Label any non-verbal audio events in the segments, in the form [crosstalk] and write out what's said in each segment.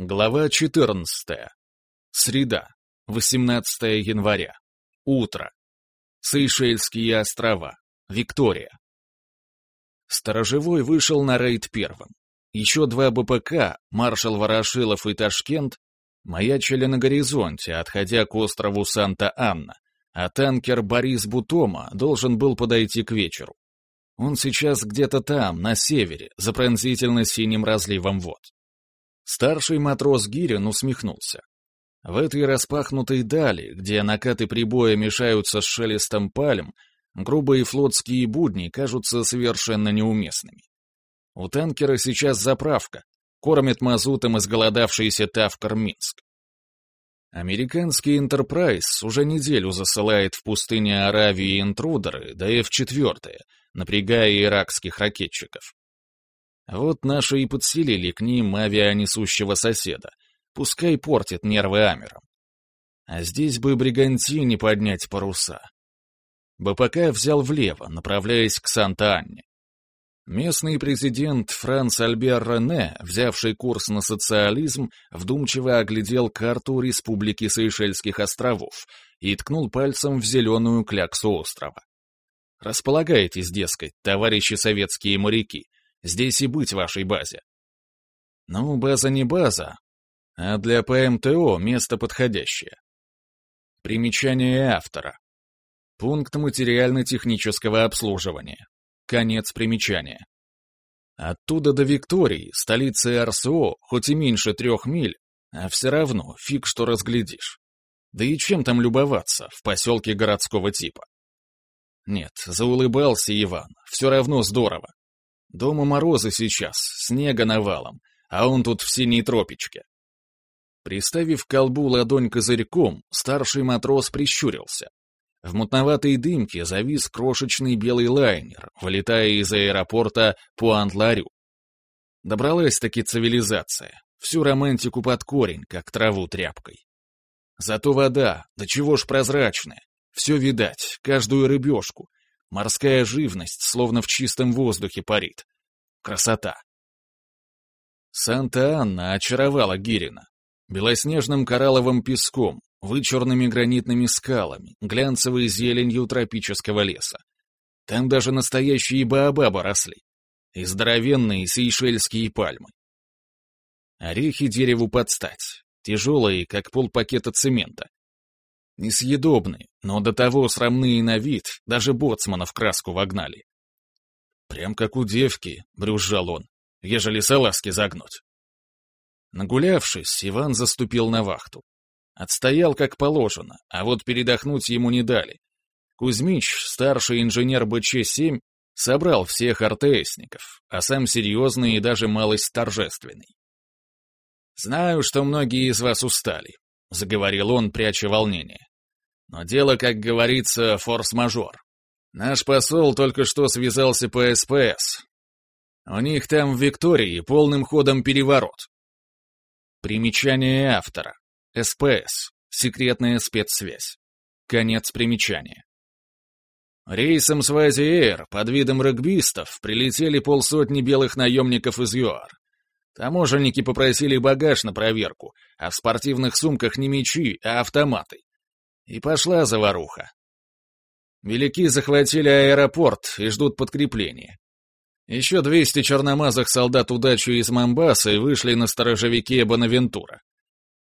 Глава 14. Среда. 18 января. Утро. Сейшельские острова. Виктория. Сторожевой вышел на рейд первым. Еще два БПК, маршал Ворошилов и Ташкент, маячили на горизонте, отходя к острову Санта-Анна, а танкер Борис Бутома должен был подойти к вечеру. Он сейчас где-то там, на севере, за пронзительно-синим разливом вод. Старший матрос Гирин усмехнулся. В этой распахнутой дали, где накаты прибоя мешаются с шелестом пальм, грубые флотские будни кажутся совершенно неуместными. У танкера сейчас заправка, кормит мазутом изголодавшийся Тавкар Минск. Американский «Энтерпрайз» уже неделю засылает в пустыне Аравии интрудеры до F-4, напрягая иракских ракетчиков. Вот наши и подселили к ним авианесущего соседа. Пускай портит нервы Амерам. А здесь бы Бригантине поднять паруса. БПК взял влево, направляясь к Санта-Анне. Местный президент Франц Альбер Рене, взявший курс на социализм, вдумчиво оглядел карту Республики Сейшельских островов и ткнул пальцем в зеленую кляксу острова. «Располагайтесь, дескать, товарищи советские моряки, Здесь и быть вашей базе. Ну, база не база, а для ПМТО место подходящее. Примечание автора. Пункт материально-технического обслуживания. Конец примечания. Оттуда до Виктории, столицы РСО, хоть и меньше трех миль, а все равно фиг что разглядишь. Да и чем там любоваться в поселке городского типа? Нет, заулыбался Иван, все равно здорово. Дома морозы сейчас, снега навалом, а он тут в синей тропичке. Приставив к колбу ладонь козырьком, старший матрос прищурился. В мутноватой дымке завис крошечный белый лайнер, вылетая из аэропорта Пуант-Ларю. Добралась-таки цивилизация, всю романтику под корень, как траву тряпкой. Зато вода, да чего ж прозрачная, все видать, каждую рыбешку, Морская живность словно в чистом воздухе парит. Красота. Санта-Анна очаровала Гирина. Белоснежным коралловым песком, вычурными гранитными скалами, глянцевой зеленью тропического леса. Там даже настоящие баобабы росли. И здоровенные сейшельские пальмы. Орехи дереву подстать, тяжелые, как полпакета цемента, Несъедобны, но до того срамные на вид, даже боцмана в краску вогнали. «Прям как у девки», — брюзжал он, — «ежели салазки загнуть». Нагулявшись, Иван заступил на вахту. Отстоял как положено, а вот передохнуть ему не дали. Кузьмич, старший инженер БЧ-7, собрал всех РТСников, а сам серьезный и даже малость торжественный. «Знаю, что многие из вас устали», — заговорил он, пряча волнение. Но дело, как говорится, форс-мажор. Наш посол только что связался по СПС. У них там в Виктории полным ходом переворот. Примечание автора. СПС. Секретная спецсвязь. Конец примечания. Рейсом Swazi Air под видом регбистов прилетели полсотни белых наемников из ЮАР. Таможенники попросили багаж на проверку, а в спортивных сумках не мечи, а автоматы. И пошла заваруха. Велики захватили аэропорт и ждут подкрепления. Еще 200 черномазых солдат удачи из Мамбасы вышли на сторожевике Бонавентура.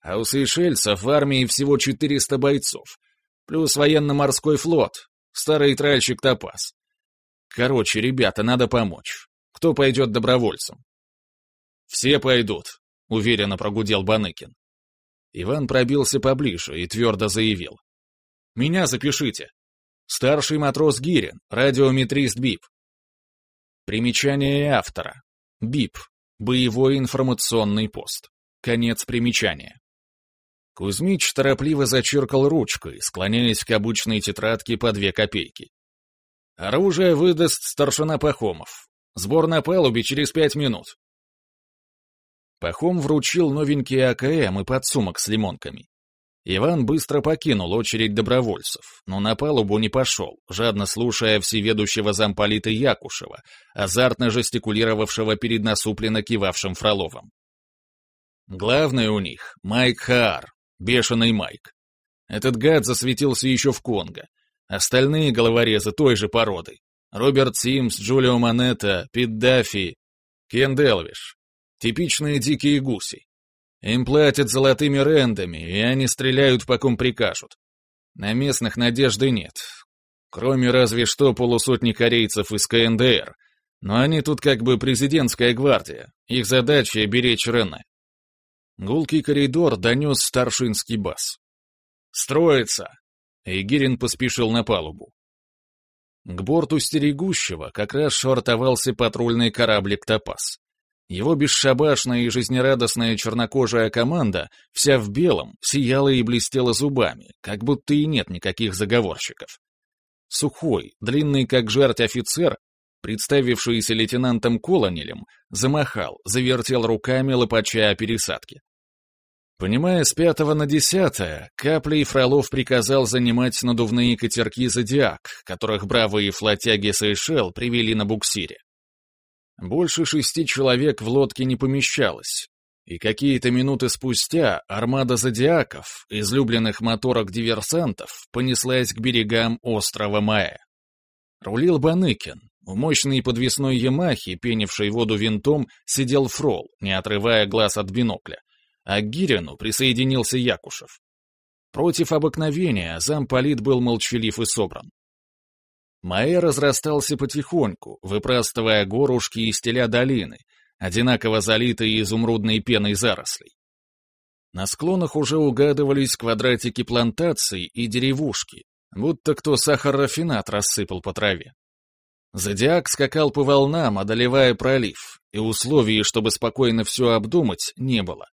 А у сейшельцев в армии всего 400 бойцов, плюс военно-морской флот, старый тральщик Топас. Короче, ребята, надо помочь. Кто пойдет добровольцем? Все пойдут, уверенно прогудел Баныкин. Иван пробился поближе и твердо заявил. Меня запишите. Старший матрос Гирин, радиометрист БИП. Примечание автора. БИП. Боевой информационный пост. Конец примечания. Кузьмич торопливо зачеркал ручкой, склоняясь к обычной тетрадке по две копейки. Оружие выдаст старшина Пахомов. Сбор на палубе через пять минут. Пахом вручил новенький АКМ и подсумок с лимонками. Иван быстро покинул очередь добровольцев, но на палубу не пошел, жадно слушая всеведущего замполита Якушева, азартно жестикулировавшего перед насупленно кивавшим Фроловым. Главный у них — Майк Хаар, бешеный Майк. Этот гад засветился еще в Конго. Остальные головорезы той же породы. Роберт Симс, Джулио Монетта, Пит Даффи, Кен Делвиш. Типичные дикие гуси. Им платят золотыми рендами, и они стреляют по ком прикажут. На местных надежды нет. Кроме разве что полусотни корейцев из КНДР. Но они тут как бы президентская гвардия. Их задача — беречь Рене. Гулкий коридор донес старшинский бас. «Строится!» И Гирин поспешил на палубу. К борту стерегущего как раз швартовался патрульный кораблик «Топас». Его бесшабашная и жизнерадостная чернокожая команда, вся в белом, сияла и блестела зубами, как будто и нет никаких заговорщиков. Сухой, длинный как жерть офицер, представившийся лейтенантом Колонелем, замахал, завертел руками, лопача о пересадке. Понимая с пятого на десятое, Каплей Фролов приказал занимать надувные катерки «Зодиак», которых бравые флотяги Сейшел привели на буксире. Больше шести человек в лодке не помещалось, и какие-то минуты спустя армада зодиаков, излюбленных моторок-диверсантов, понеслась к берегам острова Маэ. Рулил Баныкин. В мощной подвесной Ямахе, пенившей воду винтом, сидел Фрол, не отрывая глаз от бинокля, а к Гирину присоединился Якушев. Против обыкновения замполит был молчалив и собран. Маэ разрастался потихоньку, выпрастывая горушки и стеля долины, одинаково залитые изумрудной пеной зарослей. На склонах уже угадывались квадратики плантаций и деревушки, будто кто сахар-рафинат рассыпал по траве. Зодиак скакал по волнам, одолевая пролив, и условий, чтобы спокойно все обдумать, не было.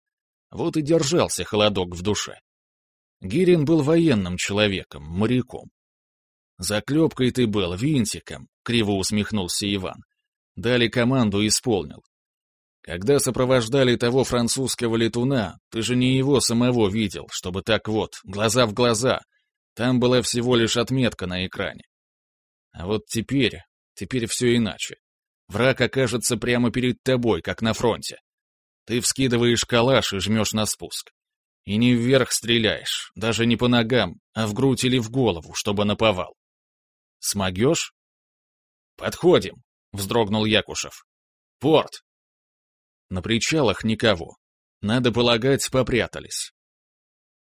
Вот и держался холодок в душе. Гирин был военным человеком, моряком. «Заклепкой ты был, винтиком», — криво усмехнулся Иван. Дали команду, исполнил. Когда сопровождали того французского летуна, ты же не его самого видел, чтобы так вот, глаза в глаза. Там была всего лишь отметка на экране. А вот теперь, теперь все иначе. Враг окажется прямо перед тобой, как на фронте. Ты вскидываешь калаш и жмешь на спуск. И не вверх стреляешь, даже не по ногам, а в грудь или в голову, чтобы наповал. Смогешь? Подходим, вздрогнул Якушев. Порт. На причалах никого. Надо полагать, попрятались.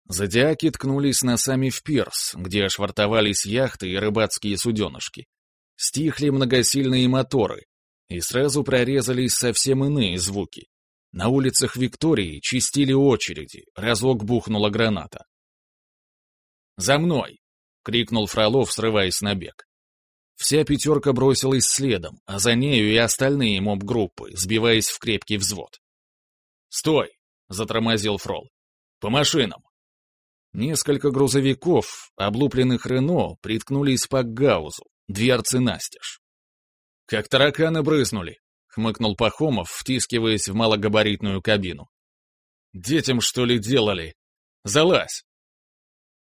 Зодиаки ткнулись носами в пирс, где швартовались яхты и рыбацкие суденышки. Стихли многосильные моторы, и сразу прорезались совсем иные звуки. На улицах Виктории чистили очереди, разок бухнула граната. «За мной!» — крикнул Фролов, срываясь на бег. Вся пятерка бросилась следом, а за нею и остальные моб-группы, сбиваясь в крепкий взвод. «Стой!» — затормозил Фрол. «По машинам!» Несколько грузовиков, облупленных Рено, приткнулись по гаузу, дверцы настежь. «Как тараканы брызнули!» — хмыкнул Пахомов, втискиваясь в малогабаритную кабину. «Детям, что ли, делали? Залазь!»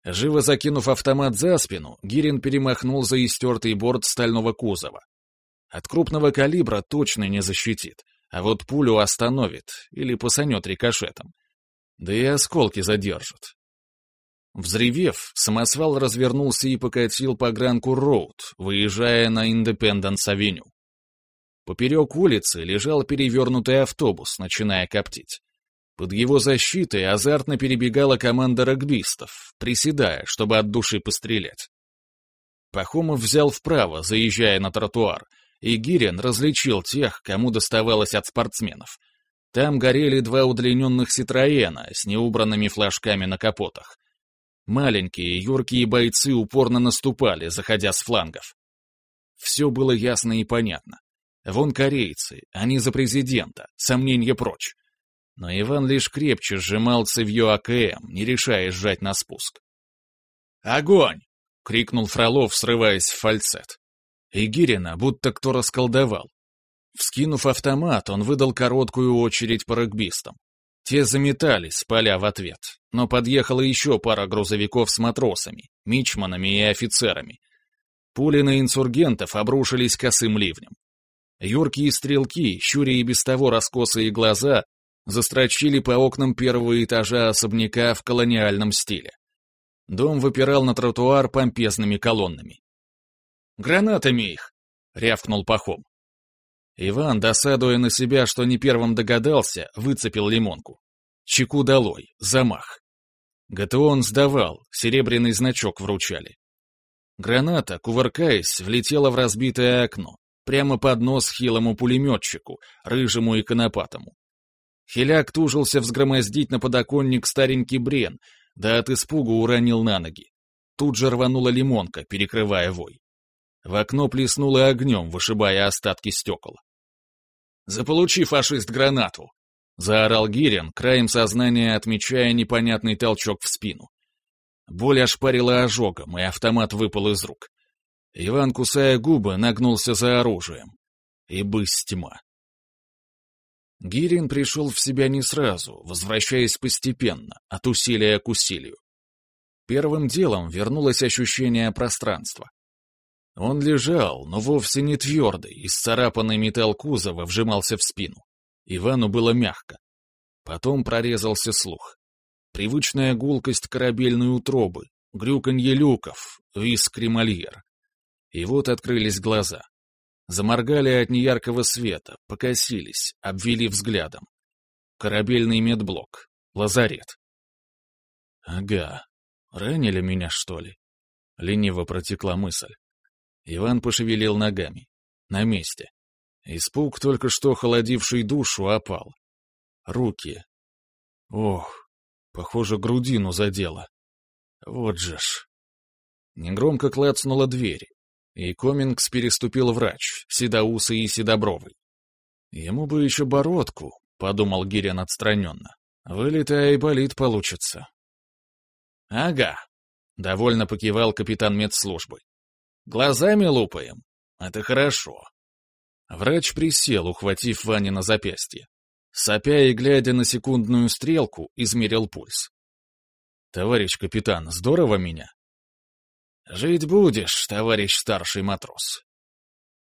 Живо закинув автомат за спину, Гирин перемахнул за истертый борт стального кузова. От крупного калибра точно не защитит, а вот пулю остановит или посанет рикошетом. Да и осколки задержит. Взревев, самосвал развернулся и покатил по Гранку Роуд, выезжая на Индепенденс-авеню. Поперек улицы лежал перевернутый автобус, начиная коптить. Под его защитой азартно перебегала команда регбистов, приседая, чтобы от души пострелять. Пахомов взял вправо, заезжая на тротуар, и Гирин различил тех, кому доставалось от спортсменов. Там горели два удлиненных «Ситроена» с неубранными флажками на капотах. Маленькие, юркие бойцы упорно наступали, заходя с флангов. Все было ясно и понятно. Вон корейцы, они за президента, сомнения прочь но Иван лишь крепче сжимал цевьё АКМ, не решая сжать на спуск. «Огонь!» — крикнул Фролов, срываясь в фальцет. И Гирина будто кто расколдовал. Вскинув автомат, он выдал короткую очередь по регбистам. Те заметались, поля в ответ, но подъехала еще пара грузовиков с матросами, мичманами и офицерами. Пули на инсургентов обрушились косым ливнем. Юркие стрелки, щуря и без того раскосые глаза, застрочили по окнам первого этажа особняка в колониальном стиле. Дом выпирал на тротуар помпезными колоннами. «Гранатами их!» — рявкнул Пахом. Иван, досадуя на себя, что не первым догадался, выцепил лимонку. Чеку долой, замах. ГТО сдавал, серебряный значок вручали. Граната, кувыркаясь, влетела в разбитое окно, прямо под нос хилому пулеметчику, рыжему и конопатому. Хиляк тужился взгромоздить на подоконник старенький брен, да от испугу уронил на ноги. Тут же рванула лимонка, перекрывая вой. В окно плеснуло огнем, вышибая остатки стекол. «Заполучи, фашист, гранату!» — заорал Гирин, краем сознания отмечая непонятный толчок в спину. Боль ошпарила ожогом, и автомат выпал из рук. Иван, кусая губы, нагнулся за оружием. И бысь тьма. Гирин пришел в себя не сразу, возвращаясь постепенно, от усилия к усилию. Первым делом вернулось ощущение пространства. Он лежал, но вовсе не твердый, исцарапанный металл кузова вжимался в спину. Ивану было мягко. Потом прорезался слух. Привычная гулкость корабельной утробы, грюканье люков, виск кремольер. И вот открылись глаза. Заморгали от неяркого света, покосились, обвели взглядом. Корабельный медблок, лазарет. «Ага, ранили меня, что ли?» — лениво протекла мысль. Иван пошевелил ногами. На месте. Испуг, только что холодивший душу, опал. Руки. Ох, похоже, грудину задело. Вот же ж. Негромко клацнула дверь, и Комингс переступил врач, седоусый и седобровый. Ему бы еще бородку, — подумал Гирин отстраненно. Вылетая и болит получится. Ага, — довольно покивал капитан медслужбы. Глазами лупаем. Это хорошо. Врач присел, ухватив Ване на запястье. Сопя и глядя на секундную стрелку, измерил пульс. «Товарищ капитан, здорово меня?» «Жить будешь, товарищ старший матрос».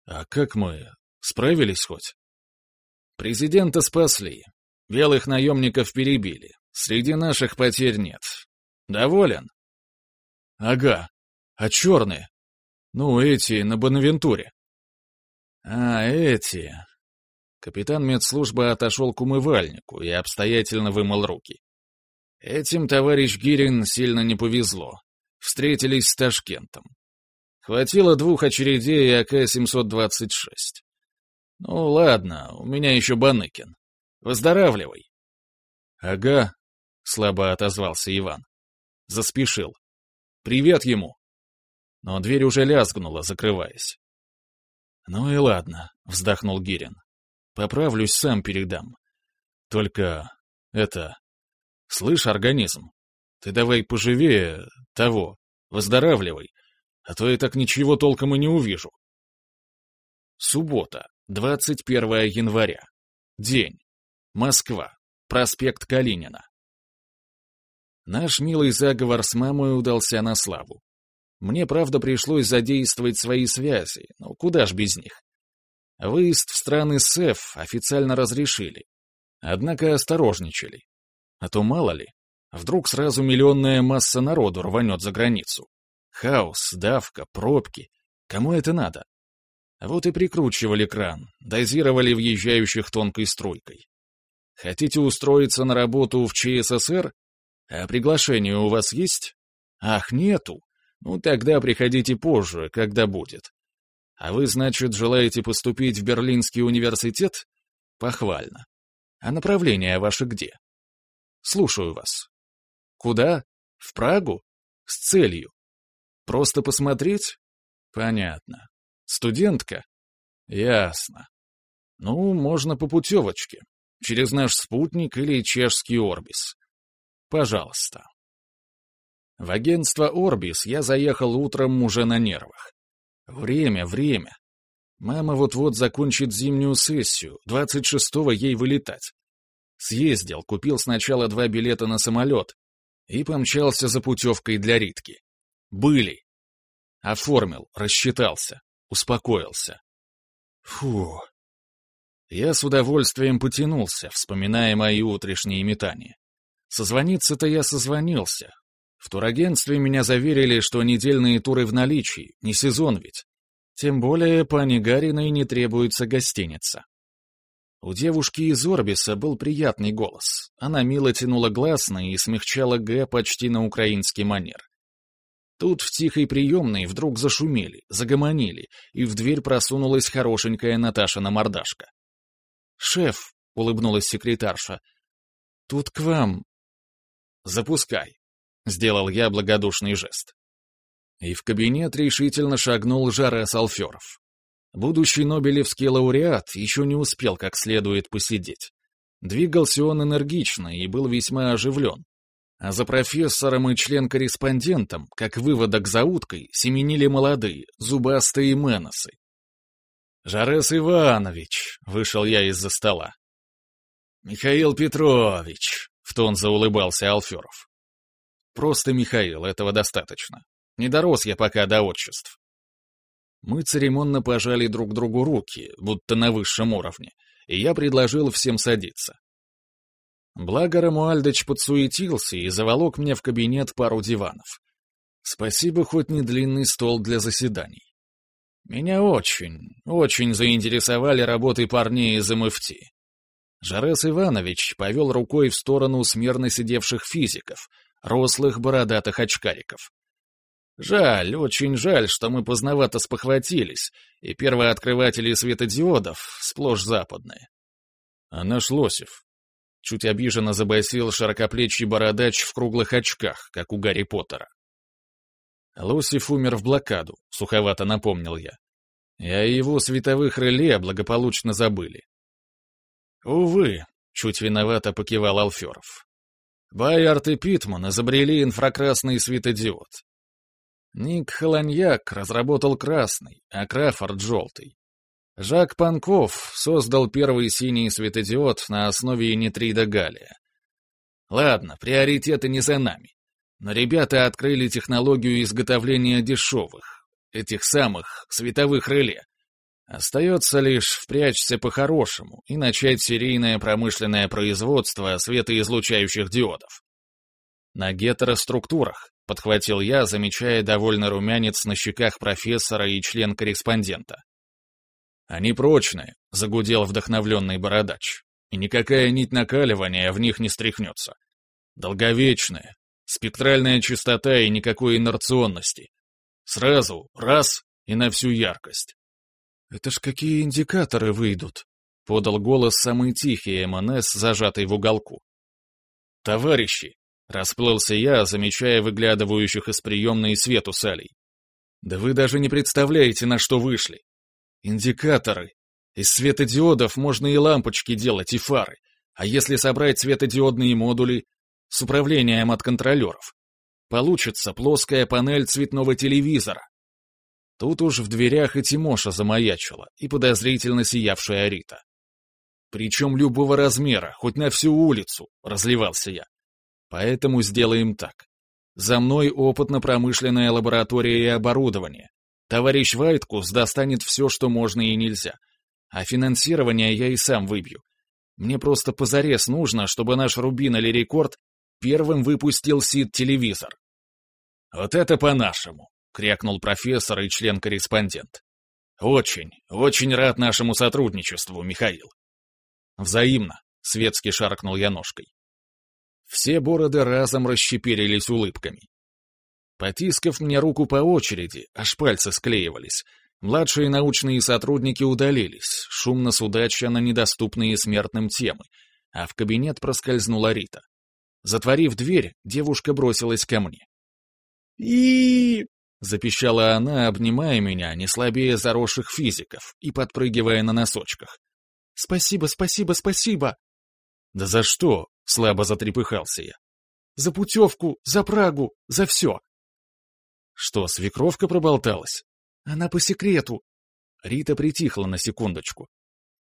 «А как мы? Справились хоть?» «Президента спасли. Белых наемников перебили. Среди наших потерь нет. Доволен?» «Ага. А черные?» Ну, эти, на Бонавентуре. А, эти... Капитан медслужбы отошел к умывальнику и обстоятельно вымыл руки. Этим товарищ Гирин сильно не повезло. Встретились с Ташкентом. Хватило двух очередей АК-726. Ну, ладно, у меня еще Баныкин. Выздоравливай. Ага, слабо отозвался Иван. Заспешил. Привет ему но дверь уже лязгнула, закрываясь. «Ну и ладно», — вздохнул Гирин. «Поправлюсь, сам передам. Только... это... Слышь, организм, ты давай поживее того, выздоравливай, а то я так ничего толком и не увижу». Суббота, 21 января. День. Москва. Проспект Калинина. Наш милый заговор с мамой удался на славу. Мне, правда, пришлось задействовать свои связи, но куда ж без них. Выезд в страны СЭФ официально разрешили. Однако осторожничали. А то мало ли, вдруг сразу миллионная масса народу рванет за границу. Хаос, давка, пробки. Кому это надо? Вот и прикручивали кран, дозировали въезжающих тонкой струйкой. Хотите устроиться на работу в ЧССР? А приглашение у вас есть? Ах, нету. Ну, тогда приходите позже, когда будет. А вы, значит, желаете поступить в Берлинский университет? Похвально. А направление ваше где? Слушаю вас. Куда? В Прагу? С целью. Просто посмотреть? Понятно. Студентка? Ясно. Ну, можно по путевочке. Через наш спутник или чешский Орбис. Пожалуйста. В агентство «Орбис» я заехал утром уже на нервах. Время, время. Мама вот-вот закончит зимнюю сессию, 26-го ей вылетать. Съездил, купил сначала два билета на самолет и помчался за путевкой для Ритки. Были. Оформил, рассчитался, успокоился. Фу. Я с удовольствием потянулся, вспоминая мои утрешние метания. Созвониться-то я созвонился. В турагентстве меня заверили, что недельные туры в наличии, не сезон ведь. Тем более по Анигариной не требуется гостиница. У девушки из Орбиса был приятный голос. Она мило тянула гласные и смягчала «г» почти на украинский манер. Тут в тихой приемной вдруг зашумели, загомонили, и в дверь просунулась хорошенькая Наташина мордашка. «Шеф», — улыбнулась секретарша, — «тут к вам». «Запускай», — сделал я благодушный жест. И в кабинет решительно шагнул Жарес Алферов. Будущий Нобелевский лауреат еще не успел как следует посидеть. Двигался он энергично и был весьма оживлен. А за профессором и член-корреспондентом, как выводок за уткой, семенили молодые, зубастые меносы. «Жарес Иванович!» — вышел я из-за стола. «Михаил Петрович!» — в тон заулыбался Алферов. «Просто Михаил, этого достаточно. Не дорос я пока до отчеств». Мы церемонно пожали друг другу руки, будто на высшем уровне, и я предложил всем садиться. Благо Рамуальдыч подсуетился и заволок мне в кабинет пару диванов. Спасибо, хоть не длинный стол для заседаний. Меня очень, очень заинтересовали работы парней из МФТ. Жарес Иванович повел рукой в сторону смирно сидевших физиков, рослых бородатых очкариков. Жаль, очень жаль, что мы поздновато спохватились, и первые открыватели светодиодов сплошь западные. А наш Лосев? Чуть обиженно забасил широкоплечий бородач в круглых очках, как у Гарри Поттера. Лосев умер в блокаду, суховато напомнил я. И о его световых реле благополучно забыли. Увы, чуть виновато покивал Алферов. Байард и Питман изобрели инфракрасный светодиод. Ник Холоньяк разработал красный, а Краффорд — желтый. Жак Панков создал первый синий светодиод на основе нитрида галлия. Ладно, приоритеты не за нами. Но ребята открыли технологию изготовления дешевых, этих самых световых реле. Остается лишь впрячься по-хорошему и начать серийное промышленное производство светоизлучающих диодов. На гетероструктурах, — подхватил я, замечая довольно румянец на щеках профессора и член-корреспондента. «Они прочные», — загудел вдохновленный бородач, «и никакая нить накаливания в них не стряхнется. Долговечные, спектральная частота и никакой инерционности. Сразу, раз, и на всю яркость». «Это ж какие индикаторы выйдут?» — подал голос самый тихий МНС, зажатый в уголку. «Товарищи, Расплылся я, замечая выглядывающих из приемной свету салей. Да вы даже не представляете, на что вышли. Индикаторы. Из светодиодов можно и лампочки делать, и фары. А если собрать светодиодные модули с управлением от контролеров? Получится плоская панель цветного телевизора. Тут уж в дверях и Тимоша замаячила, и подозрительно сиявшая Рита. Причем любого размера, хоть на всю улицу, разливался я. Поэтому сделаем так. За мной опытно-промышленная лаборатория и оборудование. Товарищ Вайткус достанет все, что можно и нельзя. А финансирование я и сам выбью. Мне просто позарез нужно, чтобы наш Рубин или Рекорд первым выпустил СИД-телевизор. «Вот это по-нашему!» — крякнул профессор и член-корреспондент. «Очень, очень рад нашему сотрудничеству, Михаил». «Взаимно», — светски шаркнул я ножкой. Все бороды разом расщепирились улыбками. Потискав мне руку по очереди, аж пальцы склеивались, младшие научные сотрудники удалились, шумно судача на недоступные смертным темы, а в кабинет проскользнула Рита. Затворив дверь, девушка бросилась ко мне. и запищала она, обнимая меня, не слабее заросших физиков и подпрыгивая на носочках. «Спасибо, спасибо, спасибо!» «Да за что?» — слабо затрепыхался я. «За путевку, за Прагу, за все!» «Что, свекровка проболталась?» «Она по секрету!» Рита притихла на секундочку.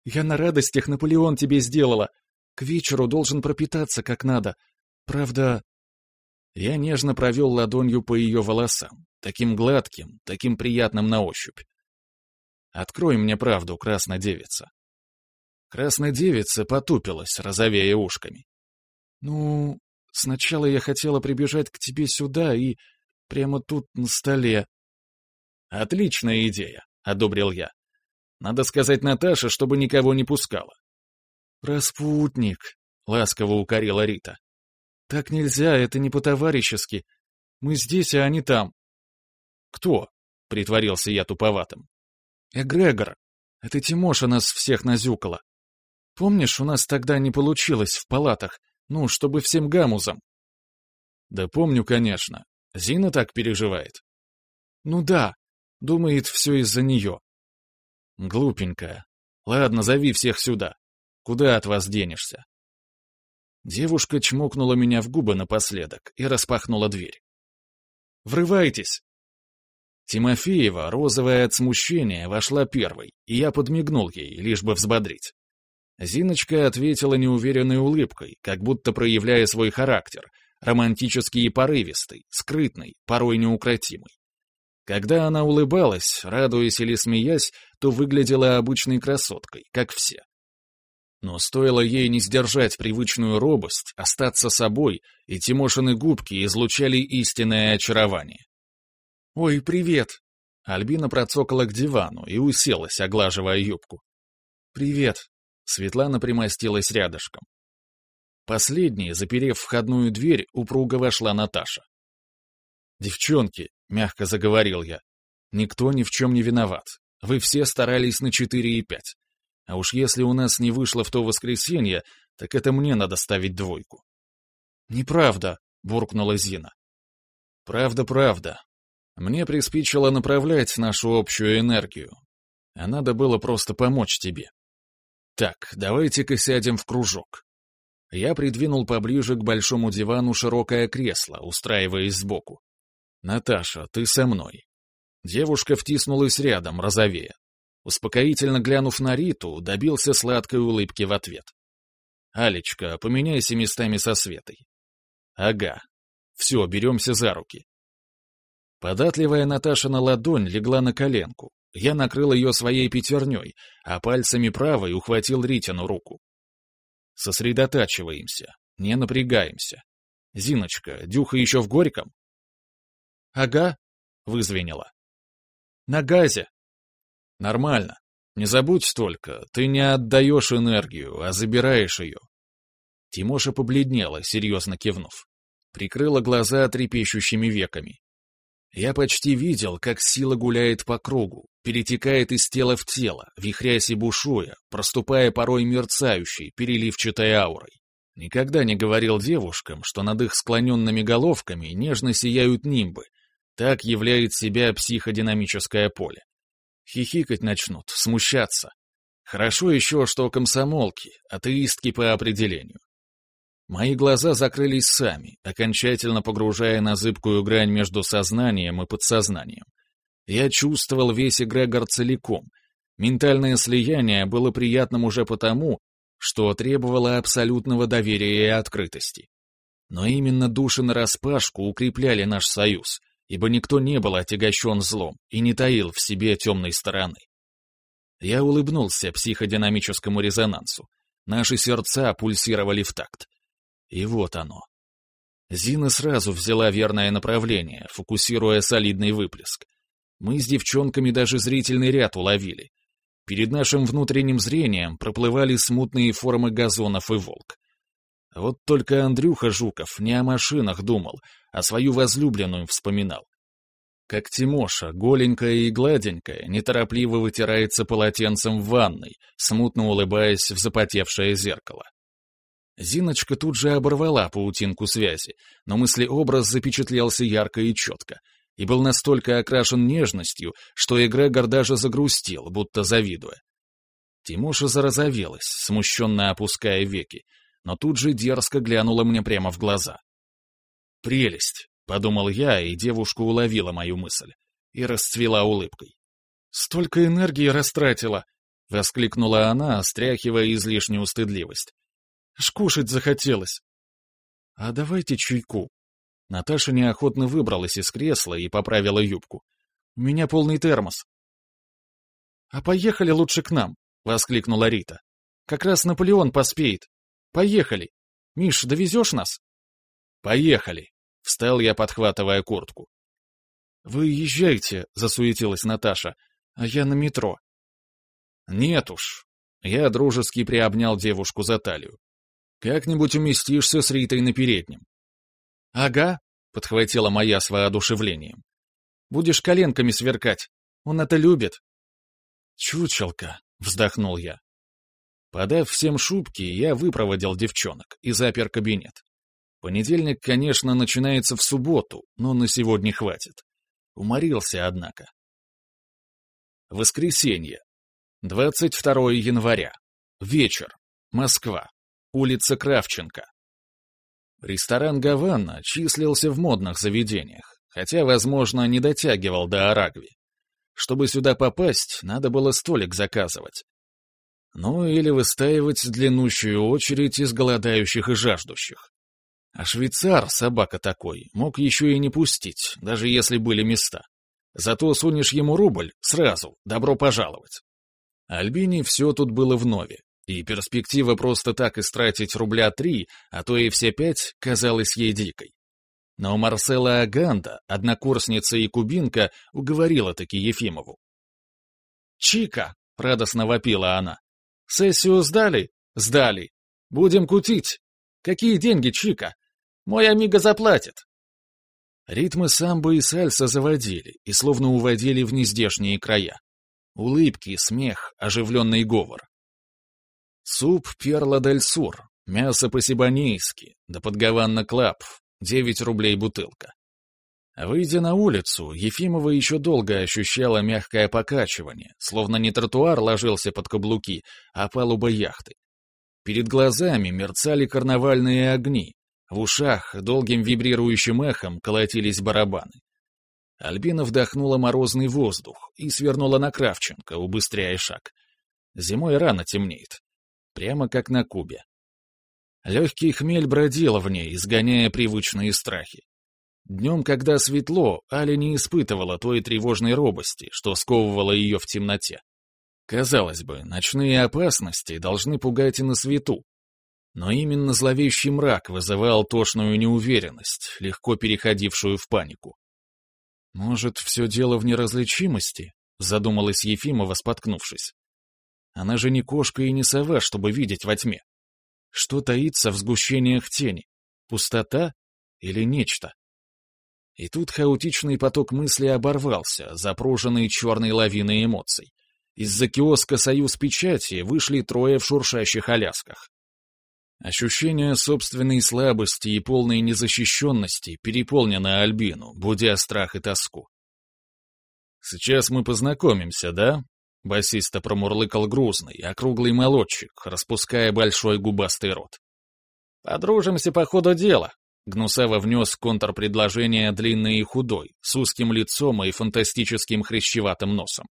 «Я на радостях Наполеон тебе сделала. К вечеру должен пропитаться как надо. Правда...» Я нежно провел ладонью по ее волосам, таким гладким, таким приятным на ощупь. «Открой мне правду, красная девица. Красная девица потупилась, розовея ушками. «Ну, сначала я хотела прибежать к тебе сюда и прямо тут на столе». «Отличная идея», — одобрил я. «Надо сказать Наташе, чтобы никого не пускала». «Распутник», — ласково укорила Рита. «Так нельзя, это не по-товарищески. Мы здесь, а они там». «Кто?» — притворился я туповатым. «Эгрегор. Это Тимоша нас всех назюкала. Помнишь, у нас тогда не получилось в палатах, ну, чтобы всем гамузам?» «Да помню, конечно. Зина так переживает». «Ну да. Думает, все из-за нее». «Глупенькая. Ладно, зови всех сюда. Куда от вас денешься?» Девушка чмокнула меня в губы напоследок и распахнула дверь. «Врывайтесь!» Тимофеева, розовая от смущения, вошла первой, и я подмигнул ей, лишь бы взбодрить. Зиночка ответила неуверенной улыбкой, как будто проявляя свой характер, романтический и порывистый, скрытный, порой неукротимый. Когда она улыбалась, радуясь или смеясь, то выглядела обычной красоткой, как все. Но стоило ей не сдержать привычную робость, остаться собой, и Тимошины губки излучали истинное очарование. «Ой, привет!» Альбина процокала к дивану и уселась, оглаживая юбку. «Привет!» Светлана примостилась рядышком. Последней, заперев входную дверь, упруго вошла Наташа. «Девчонки», — мягко заговорил я, — «никто ни в чем не виноват. Вы все старались на четыре и пять. А уж если у нас не вышло в то воскресенье, так это мне надо ставить двойку». «Неправда», — буркнула Зина. «Правда, правда. Мне приспичило направлять нашу общую энергию. А надо было просто помочь тебе. Так, давайте-ка сядем в кружок. Я придвинул поближе к большому дивану широкое кресло, устраиваясь сбоку. «Наташа, ты со мной». Девушка втиснулась рядом, розовея. Успокоительно глянув на Риту, добился сладкой улыбки в ответ. «Алечка, поменяйся местами со Светой». «Ага. Все, беремся за руки». Податливая Наташа на ладонь легла на коленку, я накрыл ее своей пятерней, а пальцами правой ухватил Ритину руку. Сосредотачиваемся, не напрягаемся. Зиночка, Дюха еще в Горьком? Ага, вызвенела. На газе. Нормально. Не забудь только, ты не отдаешь энергию, а забираешь ее. Тимоша побледнела, серьезно кивнув. Прикрыла глаза трепещущими веками. Я почти видел, как сила гуляет по кругу, перетекает из тела в тело, вихрясь и бушуя, проступая порой мерцающей, переливчатой аурой. Никогда не говорил девушкам, что над их склоненными головками нежно сияют нимбы. Так являет себя психодинамическое поле. Хихикать начнут, смущаться. Хорошо еще, что комсомолки, атеистки по определению. Мои глаза закрылись сами, окончательно погружая на зыбкую грань между сознанием и подсознанием. Я чувствовал весь эгрегор целиком. Ментальное слияние было приятным уже потому, что требовало абсолютного доверия и открытости. Но именно души нараспашку укрепляли наш союз, ибо никто не был отягощен злом и не таил в себе темной стороны. Я улыбнулся психодинамическому резонансу. Наши сердца пульсировали в такт. И вот оно. Зина сразу взяла верное направление, фокусируя солидный выплеск. Мы с девчонками даже зрительный ряд уловили. Перед нашим внутренним зрением проплывали смутные формы газонов и волк. Вот только Андрюха Жуков не о машинах думал, а свою возлюбленную вспоминал. Как Тимоша, голенькая и гладенькая, неторопливо вытирается полотенцем в ванной, смутно улыбаясь в запотевшее зеркало. Зиночка тут же оборвала паутинку связи, но мыслеобраз запечатлелся ярко и четко, и был настолько окрашен нежностью, что Эгрегор даже загрустил, будто завидуя. Тимоша зарозовелась, смущенно опуская веки, но тут же дерзко глянула мне прямо в глаза. «Прелесть!» — подумал я, и девушка уловила мою мысль и расцвела улыбкой. «Столько энергии растратила!» — воскликнула она, стряхивая излишнюю стыдливость. «Аж кушать захотелось!» «А давайте чайку», Наташа неохотно выбралась из кресла и поправила юбку. «У меня полный термос». «А поехали лучше к нам», — воскликнула Рита. Как раз Наполеон поспеет. Поехали. Миш, довезешь нас? Поехали. Встал я, подхватывая куртку. Вы езжайте, засуетилась Наташа, а я на метро. Нет уж. Я дружески приобнял девушку за талию. Как-нибудь уместишься с Ритой на переднем. Ага, подхватила моя с воодушевлением. Будешь коленками сверкать. Он это любит. Чучелка, вздохнул я. Подав всем шубки, я выпроводил девчонок и запер кабинет. Понедельник, конечно, начинается в субботу, но на сегодня хватит. Уморился, однако. Воскресенье. 22 января. Вечер. Москва. Улица Кравченко. Ресторан «Гавана» числился в модных заведениях, хотя, возможно, не дотягивал до Арагви. Чтобы сюда попасть, надо было столик заказывать. Ну или выстаивать длиннущую очередь из голодающих и жаждущих. А швейцар, собака такой, мог еще и не пустить, даже если были места. Зато сунешь ему рубль, сразу, добро пожаловать. Альбине все тут было вновь, и перспектива просто так истратить рубля три, а то и все пять, казалась ей дикой. Но Марсела Аганда, однокурсница и кубинка, уговорила таки Ефимову. «Чика!» — радостно вопила она. «Сессию сдали?» «Сдали. Будем кутить. Какие деньги, Чика? Мой амиго заплатит». Ритмы самбо и сальса заводили и словно уводили в нездешние края. Улыбки, смех, оживленный говор. Суп перла дель сур, мясо по-сибанейски, да под гаванна клаб, 9 рублей бутылка. Выйдя на улицу, Ефимова еще долго ощущала мягкое покачивание, словно не тротуар ложился под каблуки, а палуба яхты. Перед глазами мерцали карнавальные огни, в ушах долгим вибрирующим эхом колотились барабаны. Альбина вдохнула морозный воздух и свернула на Кравченко, убыстряя шаг. Зимой рано темнеет. Прямо как на Кубе. Легкий хмель бродил в ней, изгоняя привычные страхи. Днем, когда светло, Аля не испытывала той тревожной робости, что сковывала ее в темноте. Казалось бы, ночные опасности должны пугать и на свету. Но именно зловещий мрак вызывал тошную неуверенность, легко переходившую в панику. «Может, все дело в неразличимости?» — задумалась Ефимова, споткнувшись. «Она же не кошка и не сова, чтобы видеть во тьме. Что таится в сгущениях тени? Пустота или нечто? И тут хаотичный поток мысли оборвался, запруженный черной лавиной эмоций. Из-за киоска «Союз печати» вышли трое в шуршащих алясках. Ощущение собственной слабости и полной незащищенности переполнено Альбину, будя страх и тоску. «Сейчас мы познакомимся, да?» — басиста промурлыкал грузный, округлый молодчик, распуская большой губастый рот. «Подружимся по ходу дела», — Гнусаво внес контрпредложение длинный и худой, с узким лицом и фантастическим хрящеватым носом.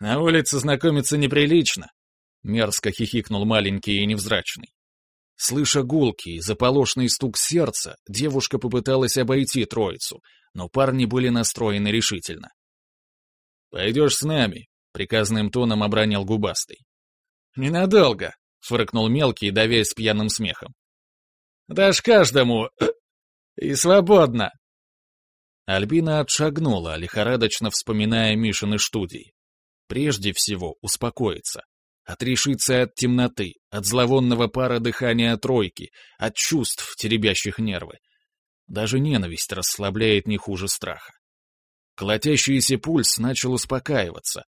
«На улице знакомиться неприлично», — мерзко хихикнул маленький и невзрачный. Слыша гулкий, заполошный стук сердца, девушка попыталась обойти троицу, но парни были настроены решительно. «Пойдешь с нами», Приказным тоном обронил губастый. «Ненадолго», — фыркнул мелкий, давясь пьяным смехом. «Дашь каждому... [clears throat] и свободно!» Альбина отшагнула, лихорадочно вспоминая Мишины студии. Прежде всего, успокоиться. Отрешиться от темноты, от зловонного пара дыхания тройки, от чувств, теребящих нервы. Даже ненависть расслабляет не хуже страха. Колотящийся пульс начал успокаиваться,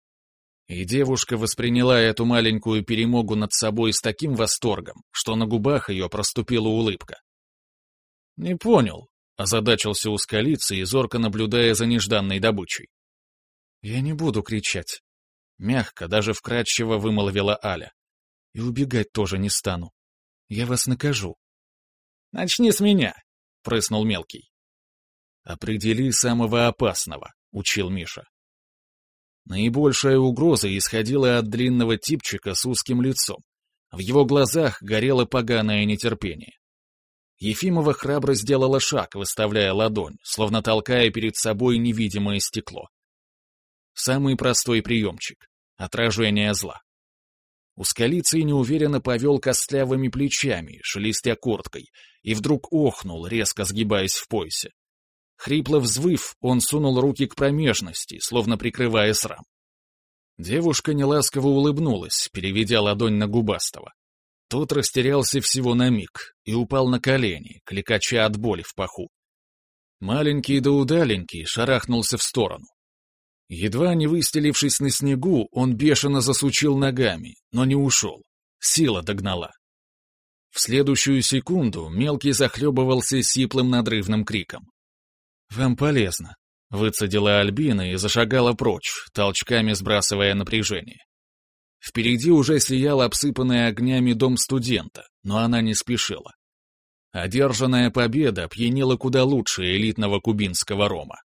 и девушка восприняла эту маленькую перемогу над собой с таким восторгом, что на губах ее проступила улыбка. «Не понял», — озадачился ускалица и зорко наблюдая за нежданной добычей. «Я не буду кричать», — мягко, даже вкрадчиво вымолвила Аля. «И убегать тоже не стану. Я вас накажу». «Начни с меня», — прыснул мелкий. «Определи самого опасного», — учил Миша. Наибольшая угроза исходила от длинного типчика с узким лицом. В его глазах горело поганое нетерпение. Ефимова храбро сделала шаг, выставляя ладонь, словно толкая перед собой невидимое стекло. Самый простой приемчик — отражение зла. Ускалицей неуверенно повел костлявыми плечами, шелестя курткой, и вдруг охнул, резко сгибаясь в поясе. Хрипло взвыв, он сунул руки к промежности, словно прикрывая срам. Девушка неласково улыбнулась, переведя ладонь на губастого. Тот растерялся всего на миг и упал на колени, кликача от боли в паху. Маленький да удаленький шарахнулся в сторону. Едва не выстелившись на снегу, он бешено засучил ногами, но не ушел. Сила догнала. В следующую секунду мелкий захлебывался сиплым надрывным криком. «Вам полезно», — выцедила Альбина и зашагала прочь, толчками сбрасывая напряжение. Впереди уже сиял обсыпанный огнями дом студента, но она не спешила. Одержанная победа пьянила куда лучше элитного кубинского рома.